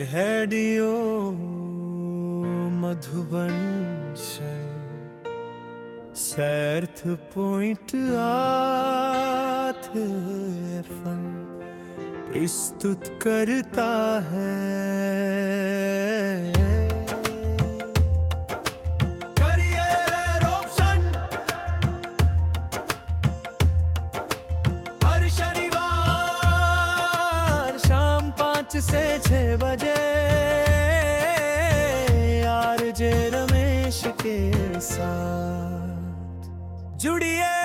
Radio Madhuban सैर्थ point आठ FM प्रस्तुत करता है। से छह बजे साथ जुड़िए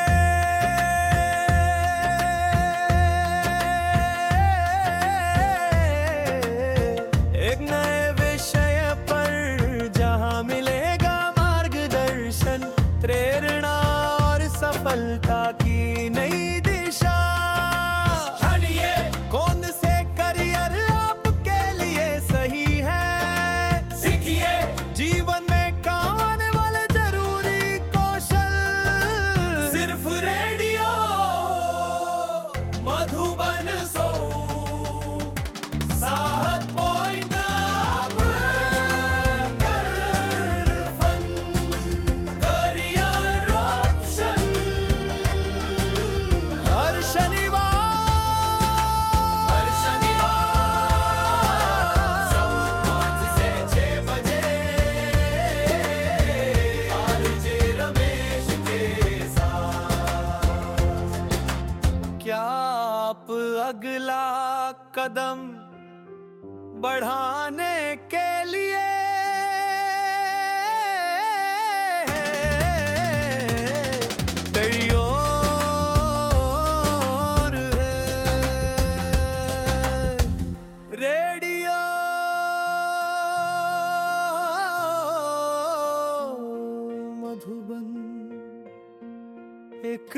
कदम बढ़ाने के लिए। मधुबन एक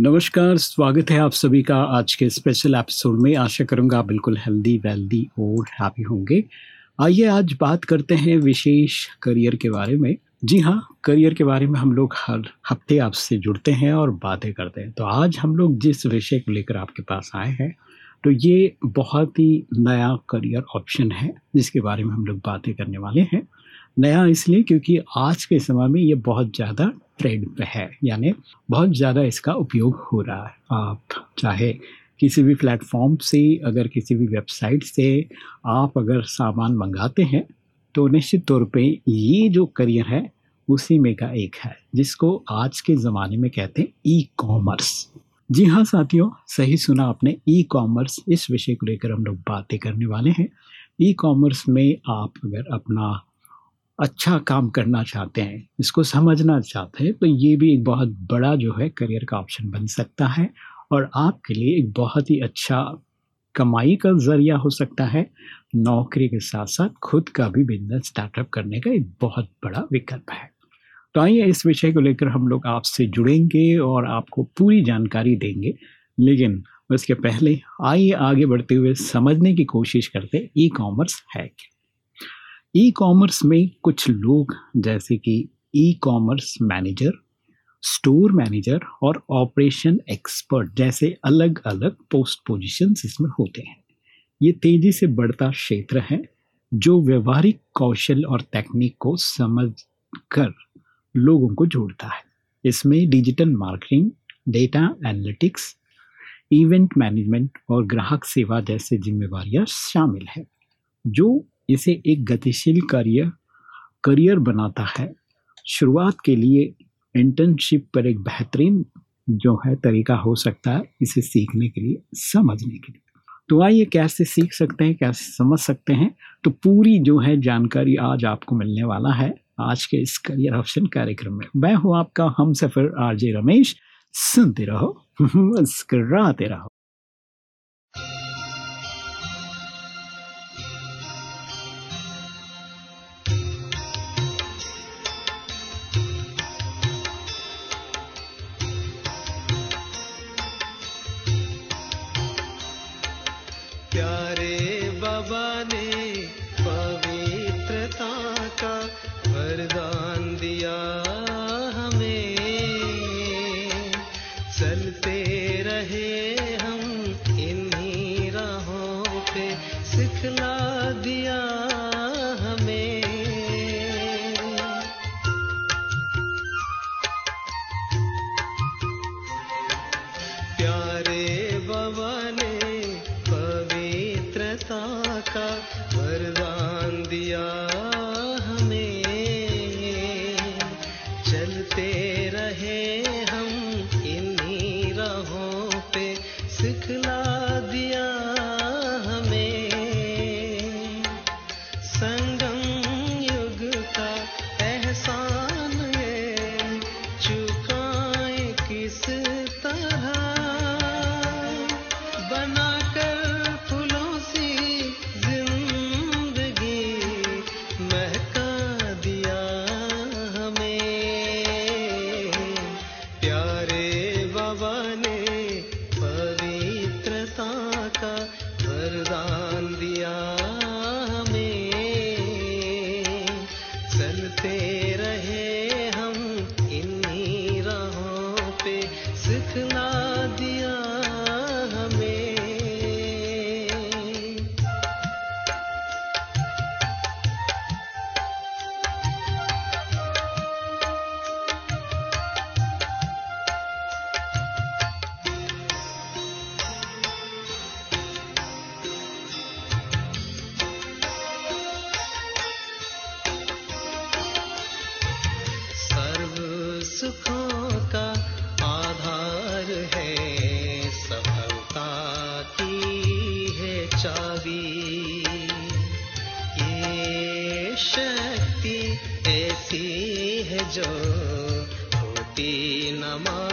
नमस्कार, स्वागत है आप सभी का आज के स्पेशल एपिसोड में। आशा करूँगा आप बिल्कुल हेल्दी वेल्दी और हैप्पी होंगे। आइए आज बात करते हैं विशेष करियर के बारे में। जी हाँ करियर के बारे में हम लोग हर हफ़्ते आपसे जुड़ते हैं और बातें करते हैं। तो आज हम लोग जिस विषय को लेकर आपके पास आए हैं तो ये बहुत ही नया करियर ऑप्शन है, जिसके बारे में हम लोग बातें करने वाले हैं। नया इसलिए क्योंकि आज के समय में ये बहुत ज़्यादा ट्रेंड पे है। यानी बहुत ज़्यादा इसका उपयोग हो रहा है। आप चाहे किसी भी प्लेटफॉर्म से, अगर किसी भी वेबसाइट से आप अगर सामान मंगाते हैं तो निश्चित तौर पे ये जो करियर है, उसी में का एक है, जिसको आज के ज़माने में कहते हैं ई कॉमर्स जी हाँ साथियों, सही सुना आपने ई कॉमर्स इस विषय को लेकर हम लोग बातें करने वाले हैं। ई कॉमर्स में आप अगर अपना अच्छा काम करना चाहते हैं, इसको समझना चाहते हैं तो ये भी एक बहुत बड़ा जो है करियर का ऑप्शन बन सकता है और आपके लिए एक बहुत ही अच्छा कमाई का ज़रिया हो सकता है। नौकरी के साथ साथ खुद का भी बिज़नेस स्टार्टअप करने का एक बहुत बड़ा विकल्प है। तो आइए इस विषय को लेकर हम लोग आपसे जुड़ेंगे और आपको पूरी जानकारी देंगे। लेकिन उसके पहले आइए आगे बढ़ते हुए समझने की कोशिश करते ई कॉमर्स है क्या ई कॉमर्स में कुछ लोग, जैसे कि e commerce manager store manager और ऑपरेशन एक्सपर्ट जैसे अलग अलग पोस्ट पोजीशंस इसमें होते हैं। ये तेज़ी से बढ़ता क्षेत्र है, जो व्यवहारिक कौशल और तकनीक को समझ कर लोगों को जोड़ता है। इसमें digital marketing data analytics event management और ग्राहक सेवा जैसे जिम्मेवारियाँ शामिल है, जो इसे एक गतिशील कार्य करियर बनाता है। शुरुआत के लिए इंटर्नशिप पर एक बेहतरीन जो है तरीका हो सकता है इसे सीखने के लिए, समझने के लिए। तो आइए कैसे सीख सकते हैं, कैसे समझ सकते हैं? तो पूरी जो है जानकारी आज आपको मिलने वाला है आज के इस करियर ऑप्शन कार्यक्रम में। मैं हूँ आपका हम सफ़र आरजे रमेश, सुनते रहो, मुस्कराते रहो। होती है जो होती नमा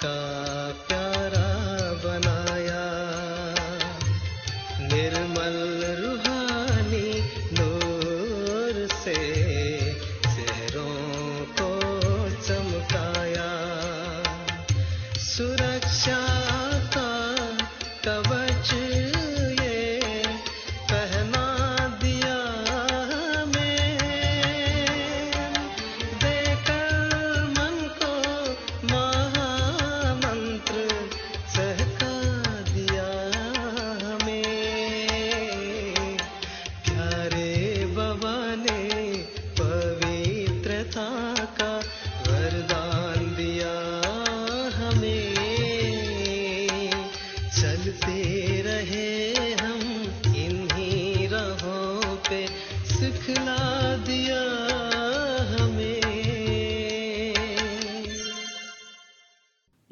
的。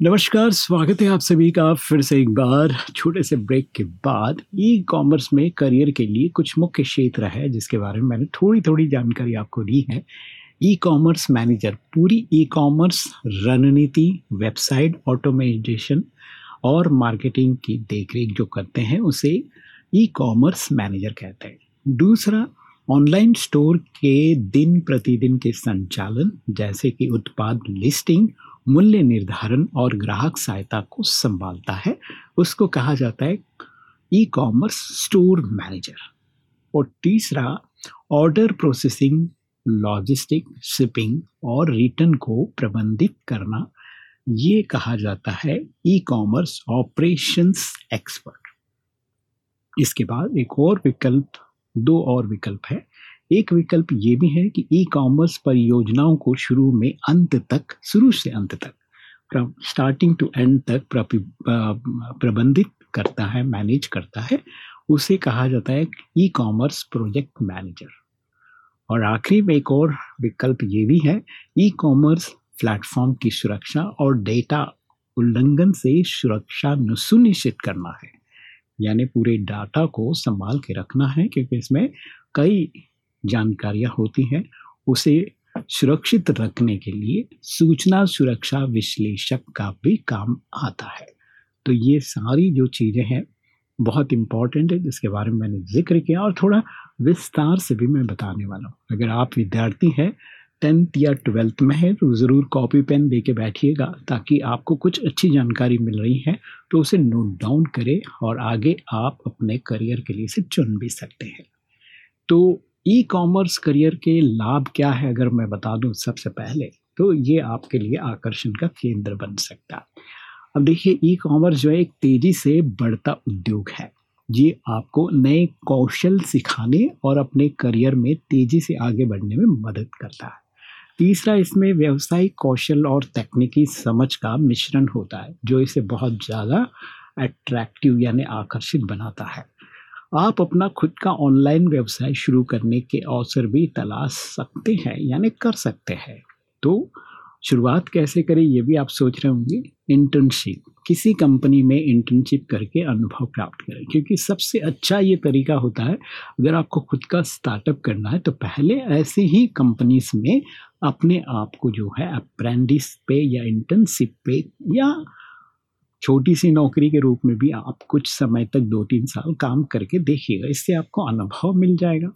नमस्कार, स्वागत है आप सभी का फिर से एक बार छोटे से ब्रेक के बाद। ई कॉमर्स में करियर के लिए कुछ मुख्य क्षेत्र है जिसके बारे में मैंने थोड़ी थोड़ी जानकारी आपको दी है। ई कॉमर्स मैनेजर पूरी ई कॉमर्स रणनीति वेबसाइट ऑटोमेशन और मार्केटिंग की देखरेख जो करते हैं, उसे ई कॉमर्स मैनेजर कहते हैं। दूसरा ऑनलाइन स्टोर के दिन प्रतिदिन के संचालन, जैसे कि उत्पाद लिस्टिंग मूल्य निर्धारण और ग्राहक सहायता को संभालता है। उसको कहा जाता है ई कॉमर्स स्टोर मैनेजर और तीसरा ऑर्डर प्रोसेसिंग लॉजिस्टिक शिपिंग और रिटर्न को प्रबंधित करना, ये कहा जाता है ई कॉमर्स ऑपरेशंस एक्सपर्ट इसके बाद एक और विकल्प, दो और विकल्प है। एक विकल्प ये भी है कि ई कॉमर्स परियोजनाओं को शुरू में अंत तक, शुरू से अंत तक फ्रॉम स्टार्टिंग टू एंड तक प्रबंधित करता है मैनेज करता है। उसे कहा जाता है ई कॉमर्स प्रोजेक्ट मैनेजर और आखिरी में एक और विकल्प ये भी है ई कॉमर्स प्लेटफॉर्म की सुरक्षा और डेटा उल्लंघन से सुरक्षा सुनिश्चित करना है। यानी पूरे डाटा को संभाल के रखना है, क्योंकि इसमें कई जानकारियाँ होती हैं, उसे सुरक्षित रखने के लिए सूचना सुरक्षा विश्लेषक का भी काम आता है। तो ये सारी जो चीज़ें हैं, बहुत इंपॉर्टेंट है, जिसके बारे में मैंने ज़िक्र किया और थोड़ा विस्तार से भी मैं बताने वाला हूँ। अगर आप विद्यार्थी हैं टेंथ या ट्वेल्थ में है तो ज़रूर कॉपी पेन दे के बैठिएगा, ताकि आपको कुछ अच्छी जानकारी मिल रही है तो उसे नोट डाउन करें और आगे आप अपने करियर के लिए इसे चुन भी सकते हैं। तो ई कॉमर्स करियर के लाभ क्या है अगर मैं बता दूँ सबसे पहले तो ये आपके लिए आकर्षण का केंद्र बन सकता है। अब देखिए ई कॉमर्स जो है एक तेज़ी से बढ़ता उद्योग है। ये आपको नए कौशल सिखाने और अपने करियर में तेज़ी से आगे बढ़ने में मदद करता है। तीसरा, इसमें व्यवसायिक कौशल और तकनीकी समझ का मिश्रण होता है, जो इसे बहुत ज़्यादा अट्रैक्टिव यानी आकर्षित बनाता है। आप अपना खुद का ऑनलाइन व्यवसाय शुरू करने के अवसर भी तलाश सकते हैं, यानी कर सकते हैं। तो शुरुआत कैसे करें, ये भी आप सोच रहे होंगे। इंटर्नशिप किसी कंपनी में इंटर्नशिप करके अनुभव प्राप्त करें, क्योंकि सबसे अच्छा ये तरीका होता है, अगर आपको खुद का स्टार्टअप करना है तो पहले ऐसे ही कंपनीज़ में अपने आप को जो है अप्रेंडिस पे या इंटर्नशिप पे या छोटी सी नौकरी के रूप में भी आप कुछ समय तक दो तीन साल काम करके देखिएगा, इससे आपको अनुभव मिल जाएगा।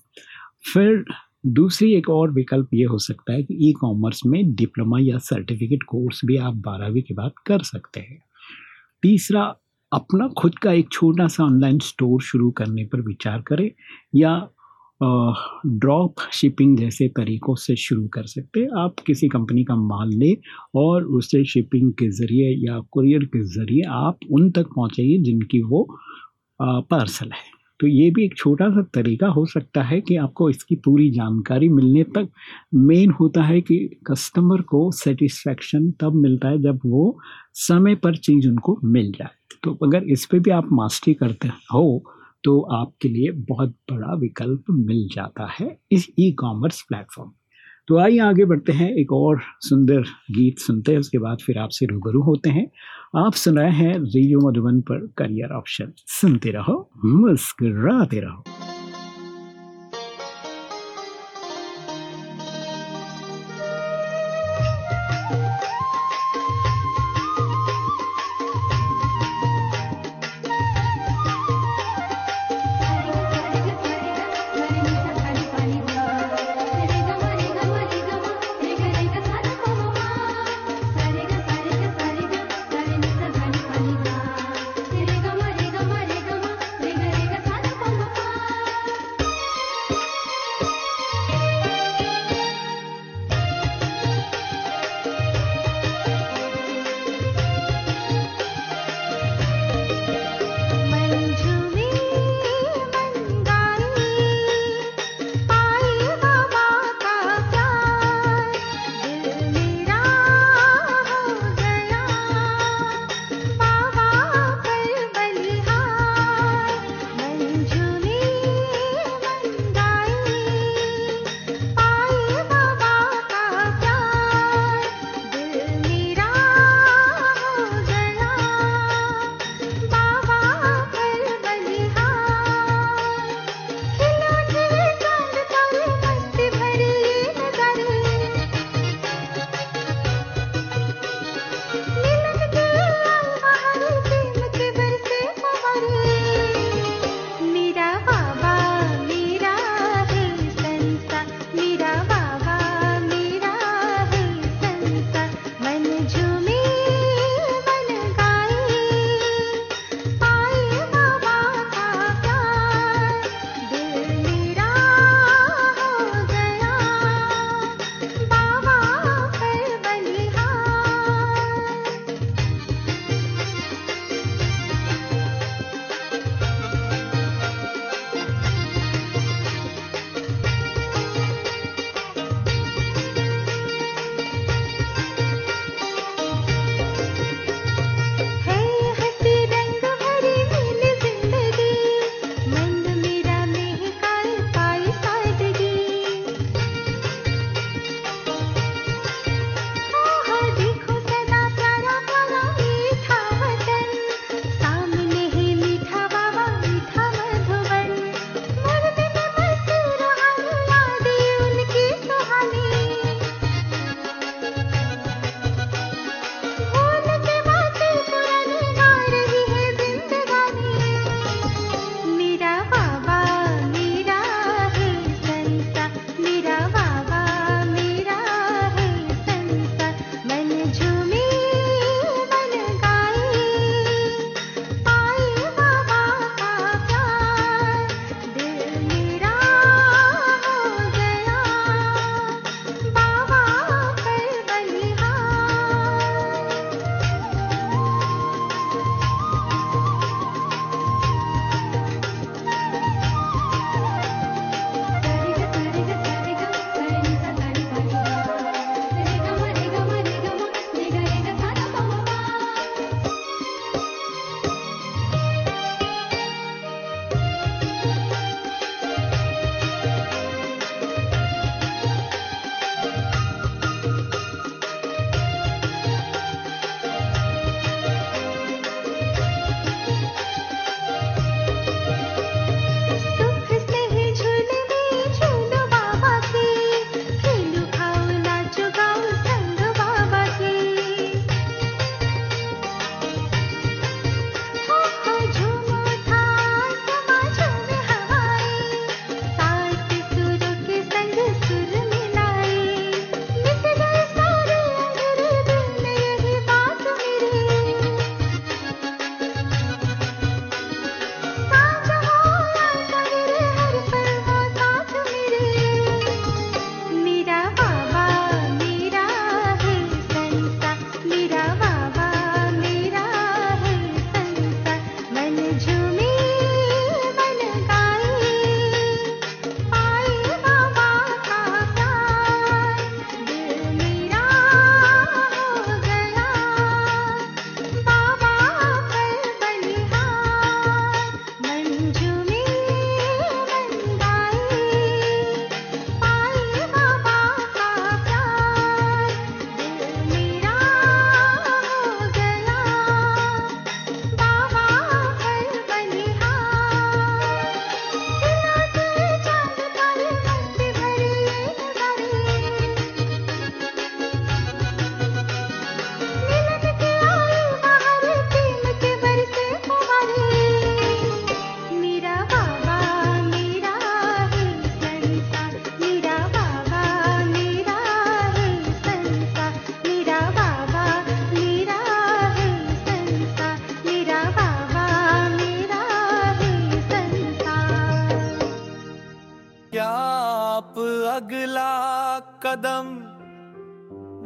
फिर दूसरी एक और विकल्प ये हो सकता है कि ई कॉमर्स में डिप्लोमा या सर्टिफिकेट कोर्स भी आप बारहवीं के बाद कर सकते हैं। तीसरा, अपना खुद का एक छोटा सा ऑनलाइन स्टोर शुरू करने पर विचार करें या ड्रॉप शिपिंग जैसे तरीक़ों से शुरू कर सकते हैं। आप किसी कंपनी का माल लें और उसे शिपिंग के ज़रिए या कुरियर के ज़रिए आप उन तक पहुँचाइए जिनकी वो पार्सल है। तो ये भी एक छोटा सा तरीका हो सकता है कि आपको इसकी पूरी जानकारी मिलने तक। मेन होता है कि कस्टमर को सेटिस्फैक्शन तब मिलता है जब वो समय पर चीज़ उनको मिल जाए। तो अगर इस पर भी आप मास्टरी करते हो तो आपके लिए बहुत बड़ा विकल्प मिल जाता है इस ई कॉमर्स प्लेटफॉर्म तो आइए आगे बढ़ते हैं, एक और सुंदर गीत सुनते हैं, उसके बाद फिर आपसे रूबरू होते हैं। आप सुन रहे हैं रेडियो मधुबन पर करियर ऑप्शन सुनते रहो, मुस्कराते रहो।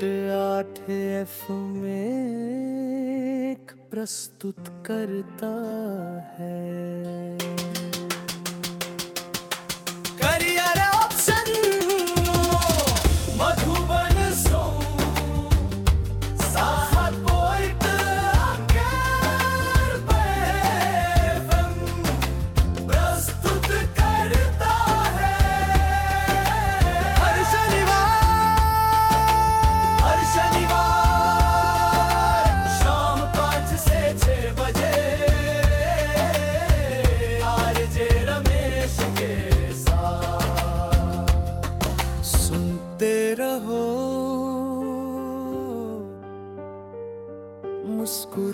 पॉइंट आठ एफ़ में एक प्रस्तुत करता है।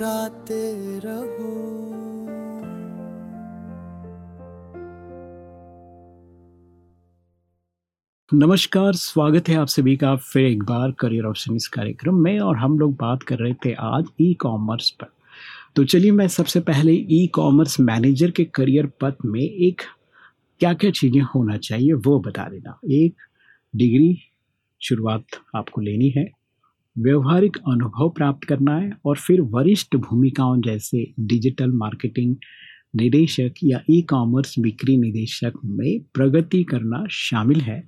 मुस्कुराते रहो। नमस्कार, स्वागत है आप सभी का फिर एक बार करियर ऑप्शन इस कार्यक्रम में और हम लोग बात कर रहे थे आज ई कॉमर्स पर। तो चलिए मैं सबसे पहले ई कॉमर्स मैनेजर के करियर पथ में एक क्या क्या चीज़ें होना चाहिए वो बता देना। एक, डिग्री शुरुआत आपको लेनी है। व्यवहारिक अनुभव प्राप्त करना है और फिर वरिष्ठ भूमिकाओं जैसे डिजिटल मार्केटिंग निदेशक या ई कॉमर्स बिक्री निदेशक में प्रगति करना शामिल है।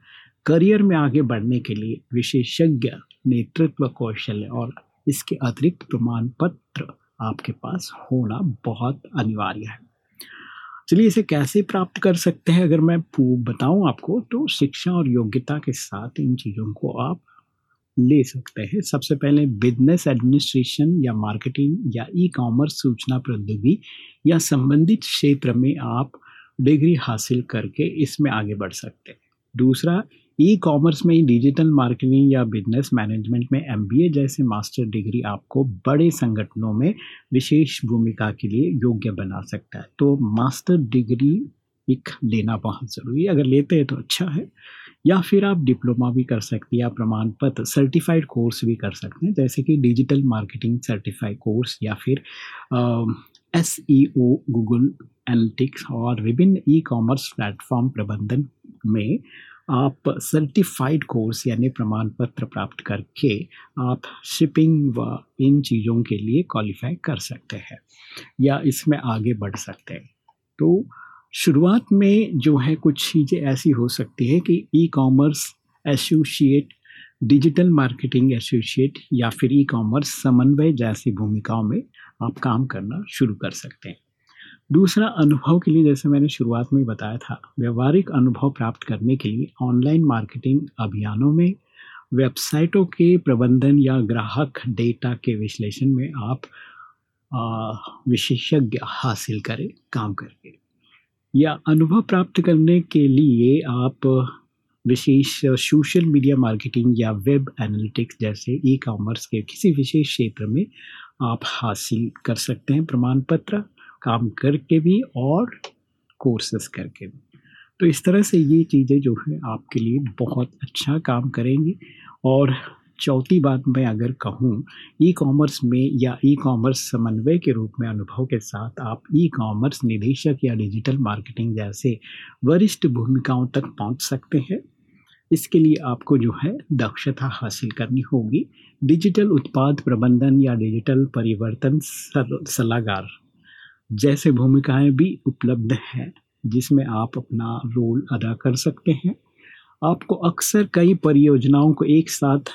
करियर में आगे बढ़ने के लिए विशेषज्ञ नेतृत्व कौशल और इसके अतिरिक्त प्रमाण पत्र आपके पास होना बहुत अनिवार्य है। चलिए इसे कैसे प्राप्त कर सकते हैं? अगर मैं बताऊँ आपको तो शिक्षा और योग्यता के साथ इन चीज़ों को आप ले सकते हैं। सबसे पहले बिज़नेस एडमिनिस्ट्रेशन या मार्केटिंग या ई कॉमर्स सूचना प्रौद्योगिकी या संबंधित क्षेत्र में आप डिग्री हासिल करके इसमें आगे बढ़ सकते हैं। दूसरा ई कॉमर्स में डिजिटल मार्केटिंग या बिज़नेस मैनेजमेंट में एमबीए जैसे मास्टर डिग्री आपको बड़े संगठनों में विशेष भूमिका के लिए योग्य बना सकता है। तो मास्टर डिग्री एक लेना बहुत ज़रूरी है। अगर लेते हैं तो अच्छा है। या फिर आप डिप्लोमा भी कर सकते हैं, या प्रमाण पत्र सर्टिफाइड कोर्स भी कर सकते हैं, जैसे कि डिजिटल मार्केटिंग सर्टिफाइड कोर्स या फिर S E O Google analytics और विभिन्न ई कॉमर्स प्लेटफॉर्म प्रबंधन में आप सर्टिफाइड कोर्स यानी प्रमाण पत्र प्राप्त करके आप शिपिंग व इन चीज़ों के लिए क्वालिफाई कर सकते हैं या इसमें आगे बढ़ सकते हैं। तो शुरुआत में जो है कुछ चीज़ें ऐसी हो सकती है कि e commerce associate digital marketing associate या फिर ई कॉमर्स समन्वय जैसी भूमिकाओं में आप काम करना शुरू कर सकते हैं। दूसरा अनुभव के लिए जैसे मैंने शुरुआत में बताया था, व्यवहारिक अनुभव प्राप्त करने के लिए ऑनलाइन मार्केटिंग अभियानों में वेबसाइटों के प्रबंधन या ग्राहक डेटा के विश्लेषण में आप विशेषज्ञ हासिल करें, काम करके या अनुभव प्राप्त करने के लिए आप विशेष सोशल मीडिया मार्केटिंग या वेब एनालिटिक्स जैसे ई कॉमर्स के किसी विशेष क्षेत्र में आप हासिल कर सकते हैं प्रमाण पत्र काम करके भी और कोर्सेस करके भी। तो इस तरह से ये चीज़ें जो है आपके लिए बहुत अच्छा काम करेंगी और चौथी बात मैं अगर कहूँ ई कॉमर्स में या ई कॉमर्स समन्वय के रूप में अनुभव के साथ आप ई कॉमर्स निदेशक या डिजिटल मार्केटिंग जैसे वरिष्ठ भूमिकाओं तक पहुँच सकते हैं। इसके लिए आपको जो है दक्षता हासिल करनी होगी। डिजिटल उत्पाद प्रबंधन या डिजिटल परिवर्तन सलाहकार जैसे भूमिकाएँ भी उपलब्ध हैं, जिसमें आप अपना रोल अदा कर सकते हैं। आपको अक्सर कई परियोजनाओं को एक साथ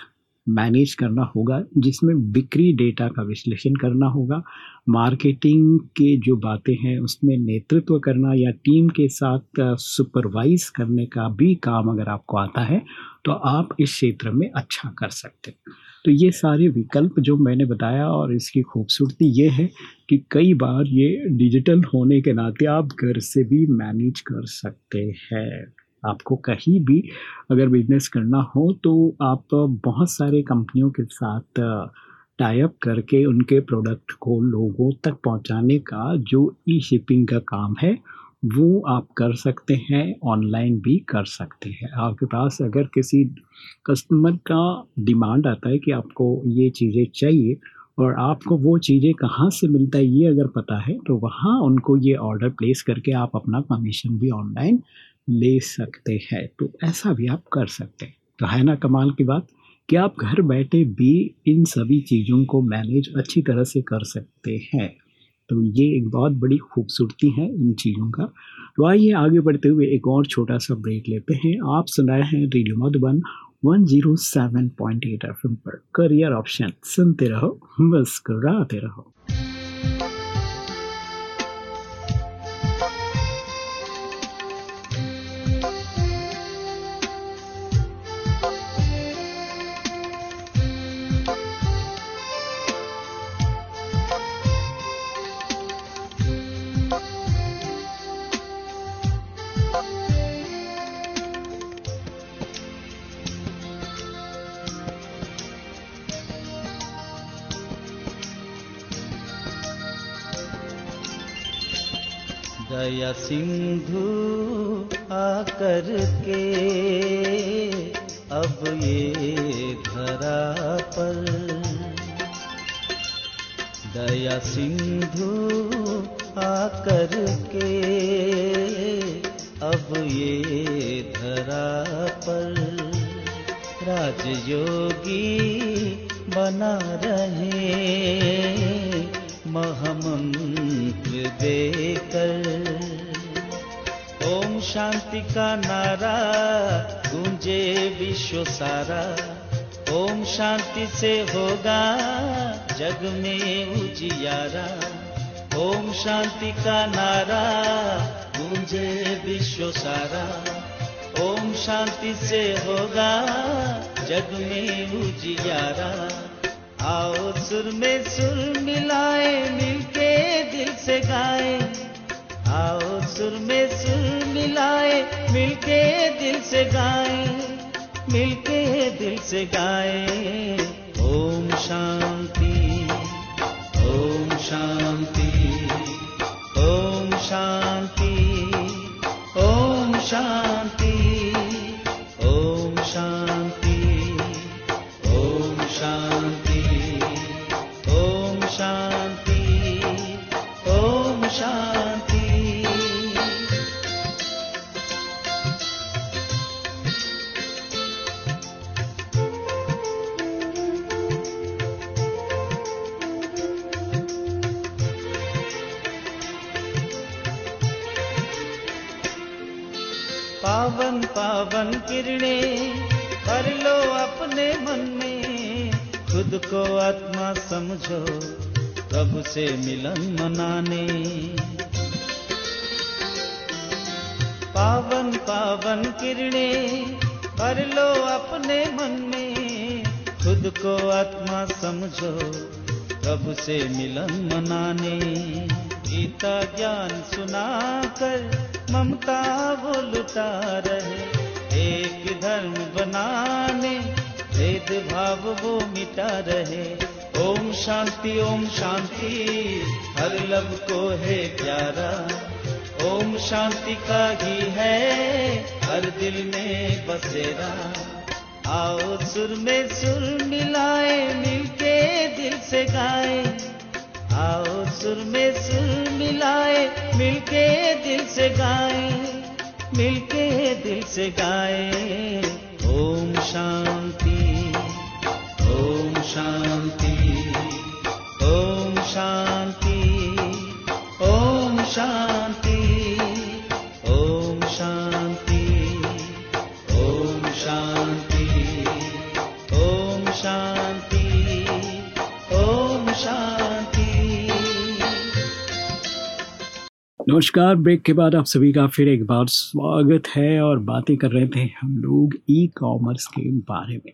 मैनेज करना होगा, जिसमें बिक्री डेटा का विश्लेषण करना होगा मार्केटिंग के जो बातें हैं उसमें नेतृत्व करना या टीम के साथ सुपरवाइज करने का भी काम अगर आपको आता है तो आप इस क्षेत्र में अच्छा कर सकते हैं। तो ये सारे विकल्प जो मैंने बताया और इसकी खूबसूरती ये है कि कई बार ये डिजिटल होने के नाते आप घर से भी मैनेज कर सकते हैं। आपको कहीं भी अगर बिज़नेस करना हो तो आप बहुत सारे कंपनियों के साथ टाइप करके उनके प्रोडक्ट को लोगों तक पहुँचाने का जो ई शिपिंग का काम है, वो आप कर सकते हैं ऑनलाइन भी कर सकते हैं। आपके पास अगर किसी कस्टमर का डिमांड आता है कि आपको ये चीज़ें चाहिए और आपको वो चीज़ें कहाँ से मिलता है, ये अगर पता है तो वहाँ उनको ये ऑर्डर प्लेस करके आप अपना कमीशन भी ऑनलाइन ले सकते हैं। तो ऐसा भी आप कर सकते हैं। तो है ना कमाल की बात? कि आप घर बैठे भी इन सभी चीज़ों को मैनेज अच्छी तरह से कर सकते हैं। तो ये एक बहुत बड़ी खूबसूरती है इन चीज़ों का। तो आइए आगे बढ़ते हुए एक और छोटा सा ब्रेक लेते हैं। आप सुनाए हैं रेडियो मधुबन 107.8 एफएम पर। करियर ऑप्शन, सुनते रहो, मुस्कुराते रहो। दया सिंधु आकर के अब ये धरा पर। दया सिंधु आकर के अब ये धरा पर। राजयोगी बना रहे, महमंत्र ओम शांति का नारा, गूंजे विश्व सारा। ओम शांति से होगा जग में उजियारा। ओम शांति का नारा, गूंजे विश्व सारा। ओम शांति से होगा जग में उजियारा। आओ सुर में सुर मिलाए, मिलके दिल से गाए। आओ सुर में सुर मिलाए, मिलके दिल से गाए, मिलके दिल से गाए। ओम शांति ओम शांति ओम शांति ओम शांति ओम शांति ओम शांति ओम शांति ओम शांति। किरणें भर लो अपने मन में। खुद को आत्मा समझो प्रभु से मिलन मनाने। पावन पावन किरणें भर लो अपने मन में। खुद को आत्मा समझो प्रभु से मिलन मनाने। गीता ज्ञान सुनाकर ममता वो लुटा रहे। एक धर्म बनाने भेद भाव वो मिटा रहे। ओम शांति ओम शांति, हर लब को है प्यारा। ओम शांति का ही है, हर दिल में बसेरा। आओ सुर में सुर मिलाए, मिलके दिल से गाए। आओ सुर में सुर मिलाए, मिलके दिल से गाए। मिलके दिल से गाए। ओम शांति ओम शांति। नमस्कार, ब्रेक के बाद आप सभी का फिर एक बार स्वागत है और बातें कर रहे थे हम लोग ई कॉमर्स के बारे में।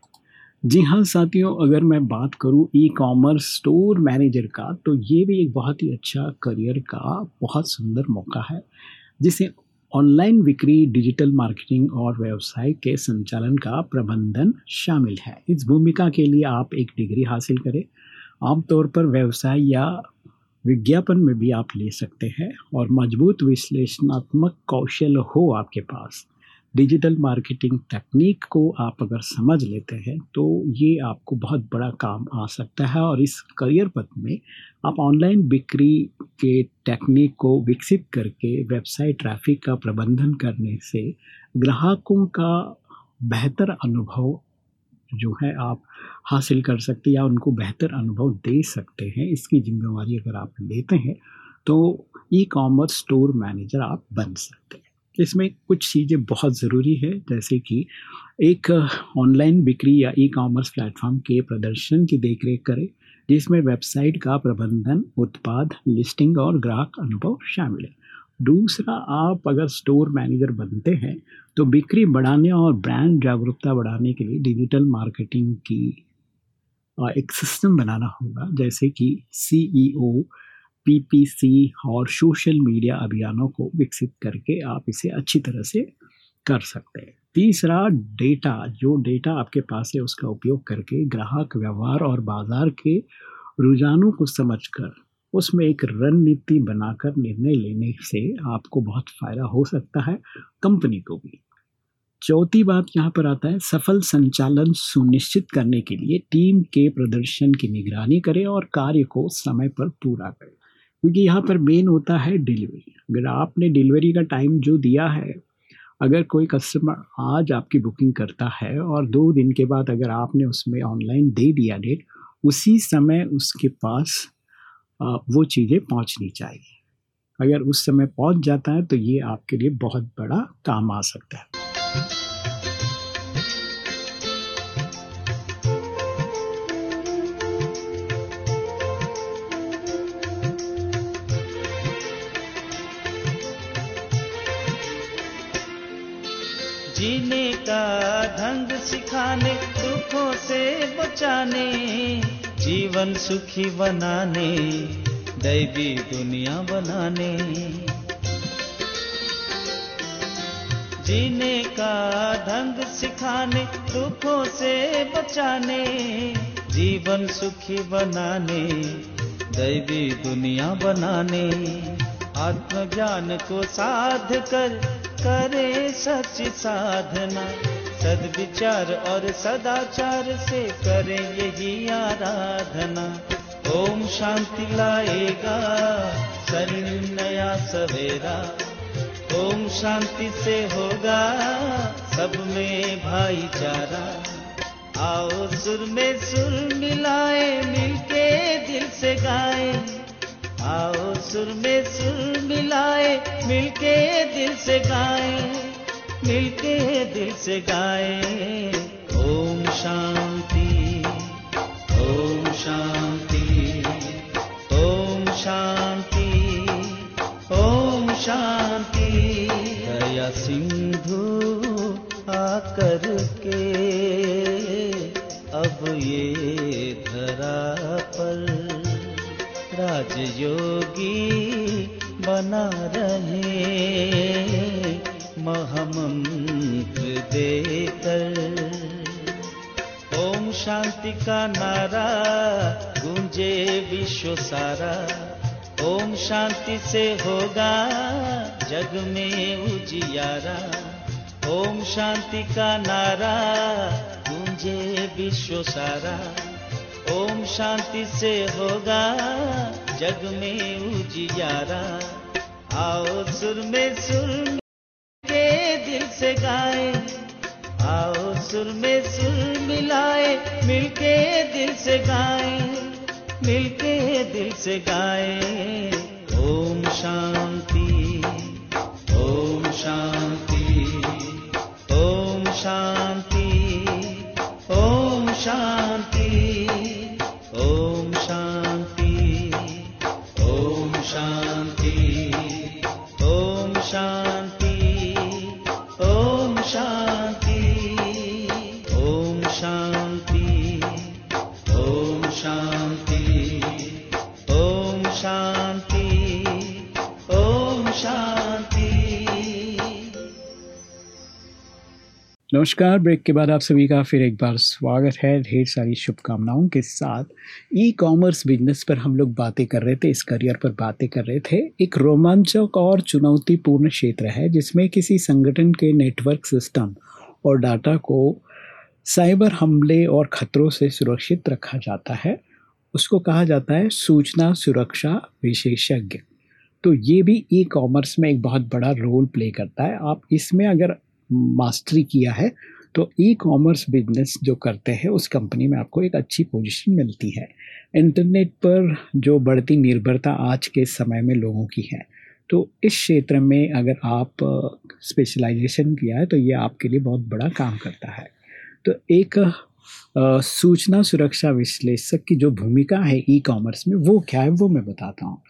जी हाँ साथियों, अगर मैं बात करूँ ई कॉमर्स स्टोर मैनेजर का तो ये भी एक बहुत ही अच्छा करियर का बहुत सुंदर मौका है, जिसे ऑनलाइन बिक्री डिजिटल मार्केटिंग और व्यवसाय के संचालन का प्रबंधन शामिल है। इस भूमिका के लिए आप एक डिग्री हासिल करें। आमतौर पर व्यवसाय या विज्ञापन में भी आप ले सकते हैं और मज़बूत विश्लेषणात्मक कौशल हो आपके पास। डिजिटल मार्केटिंग टेक्निक को आप अगर समझ लेते हैं तो ये आपको बहुत बड़ा काम आ सकता है और इस करियर पथ में आप ऑनलाइन बिक्री के टेक्निक को विकसित करके वेबसाइट ट्रैफ़िक का प्रबंधन करने से ग्राहकों का बेहतर अनुभव जो है आप हासिल कर सकते या उनको बेहतर अनुभव दे सकते हैं। इसकी जिम्मेवारी अगर आप लेते हैं तो ई कॉमर्स स्टोर मैनेजर आप बन सकते हैं। इसमें कुछ चीज़ें बहुत ज़रूरी है, जैसे कि एक ऑनलाइन बिक्री या ई कॉमर्स प्लेटफॉर्म के प्रदर्शन की देखरेख करें, जिसमें वेबसाइट का प्रबंधन, उत्पाद लिस्टिंग और ग्राहक अनुभव शामिल है। दूसरा, आप अगर स्टोर मैनेजर बनते हैं तो बिक्री बढ़ाने और ब्रांड जागरूकता बढ़ाने के लिए डिजिटल मार्केटिंग की एक सिस्टम बनाना होगा। जैसे कि सीईओ पीपीसी और सोशल मीडिया अभियानों को विकसित करके आप इसे अच्छी तरह से कर सकते हैं। तीसरा डेटा जो डेटा आपके पास है, उसका उपयोग करके ग्राहक व्यवहार और बाज़ार के रुझानों को समझकर, उसमें एक रणनीति बनाकर निर्णय लेने से आपको बहुत फ़ायदा हो सकता है, कंपनी को भी। चौथी बात यहाँ पर आता है, सफल संचालन सुनिश्चित करने के लिए टीम के प्रदर्शन की निगरानी करें और कार्य को समय पर पूरा करें। क्योंकि यहाँ पर मेन होता है डिलीवरी अगर आपने डिलीवरी का टाइम जो दिया है, अगर कोई कस्टमर आज आपकी बुकिंग करता है और दो दिन के बाद अगर आपने उसमें ऑनलाइन दे दिया डेट उसी समय उसके पास वो चीज़ें पहुंचनी चाहिए। अगर उस समय पहुँच जाता है तो ये आपके लिए बहुत बड़ा काम आ सकता है। जीने का ढंग सिखाने दुखों से बचाने जीवन सुखी बनाने दैवी दुनिया बनाने। जीने का ढंग सिखाने, दुखों से बचाने, जीवन सुखी बनाने, दैवी दुनिया बनाने, आत्मज्ञान को साध कर, करे सच साधना। सदविचार और सदाचार से करे यही आराधना। ओम शांति लाएगा, शरीर नया सवेरा। ओम शांति से होगा सब में भाईचारा। आओ सुर में सुर मिलाए, मिलके दिल से गाए। आओ सुर में सुर मिलाए, मिलके दिल से गाए। मिलके दिल से गाए। ओम शांति ओम शांति। राजयोगी बना रहे। महामंत्र देकर। ओम शांति का नारा गूंजे विश्व सारा। ओम शांति से होगा जग में उजियारा। ओम शांति का नारा गूंजे विश्व सारा। ओम शांति से होगा जग में उजियारा, आओ सुर में सुर के दिल से गाए। आओ सुर में सुर मिलाए, मिलके दिल से गाए, मिलके दिल से गाए। ओम शांति। नमस्कार। ब्रेक के बाद आप सभी का फिर एक बार स्वागत है। ढेर सारी शुभकामनाओं के साथ। ई कॉमर्स बिज़नेस पर हम लोग बातें कर रहे थे, इस करियर पर बातें कर रहे थे। एक रोमांचक और चुनौतीपूर्ण क्षेत्र है, जिसमें किसी संगठन के नेटवर्क सिस्टम और डाटा को साइबर हमले और खतरों से सुरक्षित रखा जाता है। उसको कहा जाता है सूचना सुरक्षा विशेषज्ञ। तो ये भी ई कॉमर्स में एक बहुत बड़ा रोल प्ले करता है। आप इसमें अगर मास्टरी किया है तो ई कॉमर्स बिज़नेस जो करते हैं उस कंपनी में आपको एक अच्छी पोजीशन मिलती है। इंटरनेट पर जो बढ़ती निर्भरता आज के समय में लोगों की है तो इस क्षेत्र में अगर आप स्पेशलाइजेशन किया है तो ये आपके लिए बहुत बड़ा काम करता है। तो एक आ, सूचना सुरक्षा विश्लेषक की जो भूमिका है ई कॉमर्स में वो क्या है वो मैं बताता हूँ।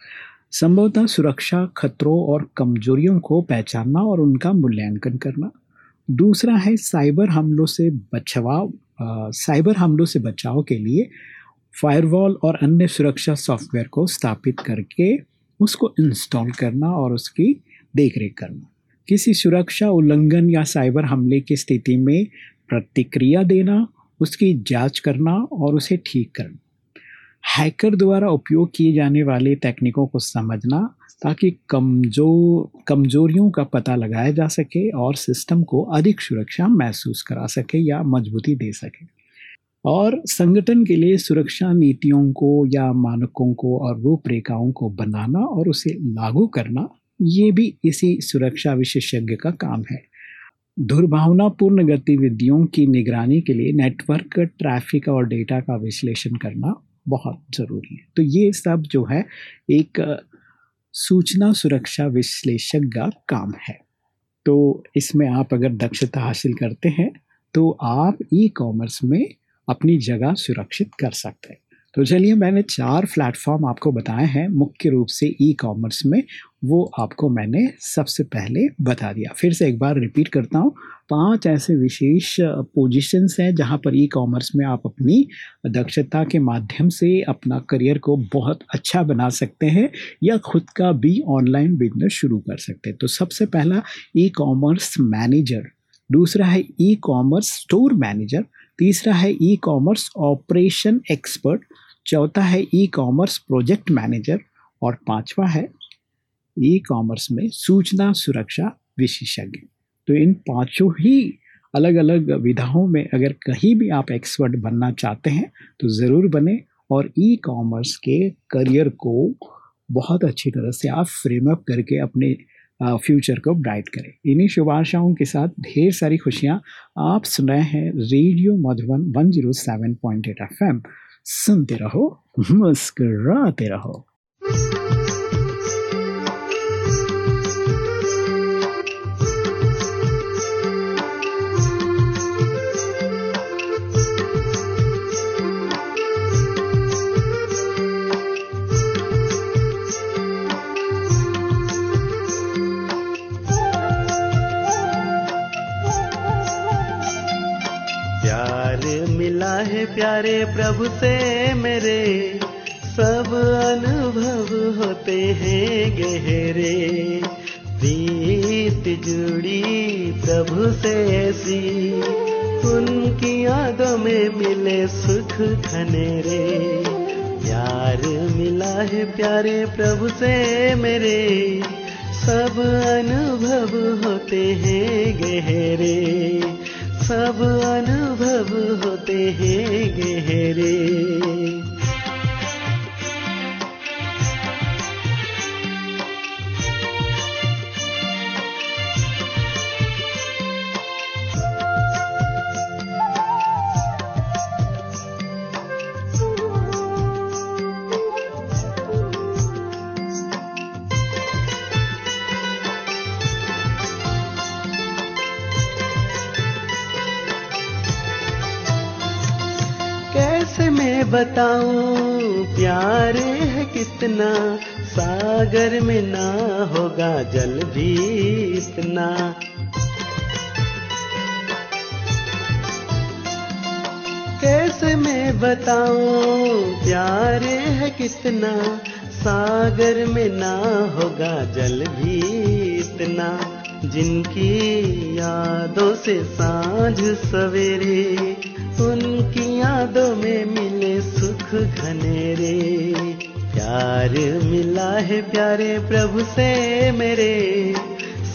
संभवतः सुरक्षा खतरों और कमजोरियों को पहचानना और उनका मूल्यांकन करना दूसरा है साइबर हमलों से बचाव साइबर हमलों से बचाव के लिए फायरवॉल और अन्य सुरक्षा सॉफ्टवेयर को स्थापित करके उसको इंस्टॉल करना और उसकी देखरेख करना। किसी सुरक्षा उल्लंघन या साइबर हमले की स्थिति में प्रतिक्रिया देना, उसकी जाँच करना और उसे ठीक करना। हैकर द्वारा उपयोग किए जाने वाले तकनीकों को समझना ताकि कमज़ोर, कमजोरियों का पता लगाया जा सके और सिस्टम को अधिक सुरक्षा महसूस करा सके या मजबूती दे सके। और संगठन के लिए सुरक्षा नीतियों को या मानकों को और रूपरेखाओं को बनाना और उसे लागू करना, ये भी इसी सुरक्षा विशेषज्ञ का काम है। दुर्भावनापूर्ण गतिविधियों की निगरानी के लिए नेटवर्क, ट्रैफ़िक और डेटा का विश्लेषण करना बहुत ज़रूरी है। तो ये सब जो है एक सूचना सुरक्षा विश्लेषक का काम है। तो इसमें आप अगर दक्षता हासिल करते हैं तो आप ई कॉमर्स में अपनी जगह सुरक्षित कर सकते हैं। तो चलिए, मैंने चार प्लेटफॉर्म आपको बताए हैं, मुख्य रूप से ई कॉमर्स में, वो आपको मैंने सबसे पहले बता दिया। फिर से एक बार रिपीट करता हूँ पाँच ऐसे विशेष पोजीशंस हैं जहाँ पर ई कॉमर्स में आप अपनी दक्षता के माध्यम से अपना करियर को बहुत अच्छा बना सकते हैं या खुद का भी ऑनलाइन बिज़नेस शुरू कर सकते हैं। तो सबसे पहला ई कॉमर्स मैनेजर दूसरा है ई कॉमर्स स्टोर मैनेजर तीसरा है ई कॉमर्स ऑपरेशन एक्सपर्ट चौथा है ई कॉमर्स प्रोजेक्ट मैनेजर और पांचवा है ई कॉमर्स में सूचना सुरक्षा विशेषज्ञ। तो इन पाँचों ही अलग अलग विधाओं में अगर कहीं भी आप एक्सपर्ट बनना चाहते हैं तो ज़रूर बने और ई कॉमर्स के करियर को बहुत अच्छी तरह से आप फ्रेम अप करके अपने फ्यूचर को ब्राइट करें। इन्हीं शुभ आशाओं के साथ ढेर सारी खुशियाँ आप सुन रहे हैं radio Madhuban one zero seven point eight F M सुनते रहो, मुस्कराते रहो। प्यारे प्रभु से मेरे सब अनुभव होते हैं गहरे। प्रीत जुड़ी प्रभु से ऐसी उनकी यादों में मिले सुख खनेरे। प्यार मिला है प्यारे प्रभु से मेरे, सब अनुभव होते हैं गहरे। सब अनुभव होते हैं गहरे। बताऊँ, प्यार है कितना, सागर में ना होगा जल भी इतना। कैसे मैं बताऊँ, प्यार है कितना, सागर में ना होगा जल भी इतना। जिनकी यादों से साँझ सवेरे उनकी यादों में मिले सुख घनेरे। प्यार मिला है प्यारे प्रभु से मेरे।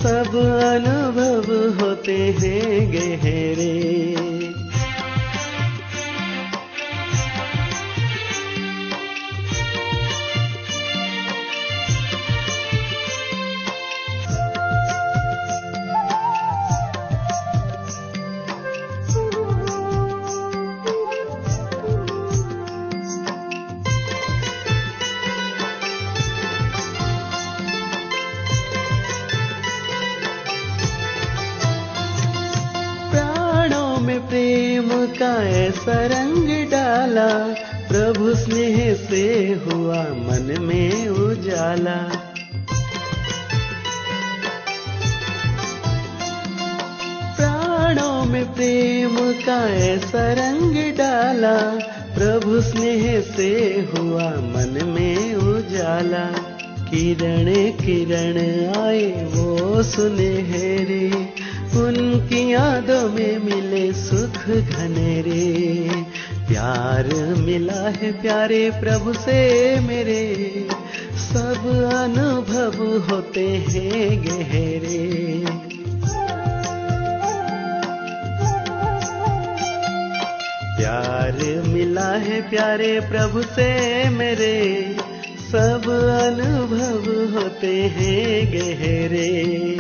सब अनुभव होते हैं गहरे। का ऐसा रंग डाला, प्रभु स्नेह से हुआ मन में उजाला। प्राणों में प्रेम का ऐसा रंग डाला, प्रभु स्नेह से हुआ मन में उजाला। किरण किरण आए वो सुनहरे। उनकी यादों में मिले सुख घनेरे। प्यार मिला है प्यारे प्रभु से मेरे। सब अनुभव होते हैं गहरे। प्यार मिला है प्यारे प्रभु से मेरे। सब अनुभव होते हैं गहरे।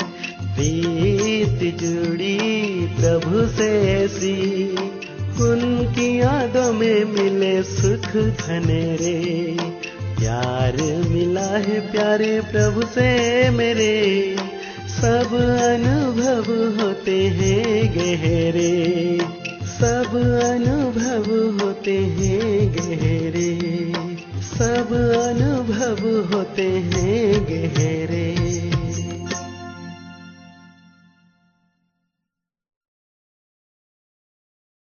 प्रीत जुड़ी प्रभु से ऐसी। उनकी यादों में मिले सुख घनेरे प्यार मिला है प्यारे प्रभु से मेरे। सब अनुभव होते हैं गहरे। सब अनुभव होते हैं गहरे। सब अनुभव होते हैं गहरे।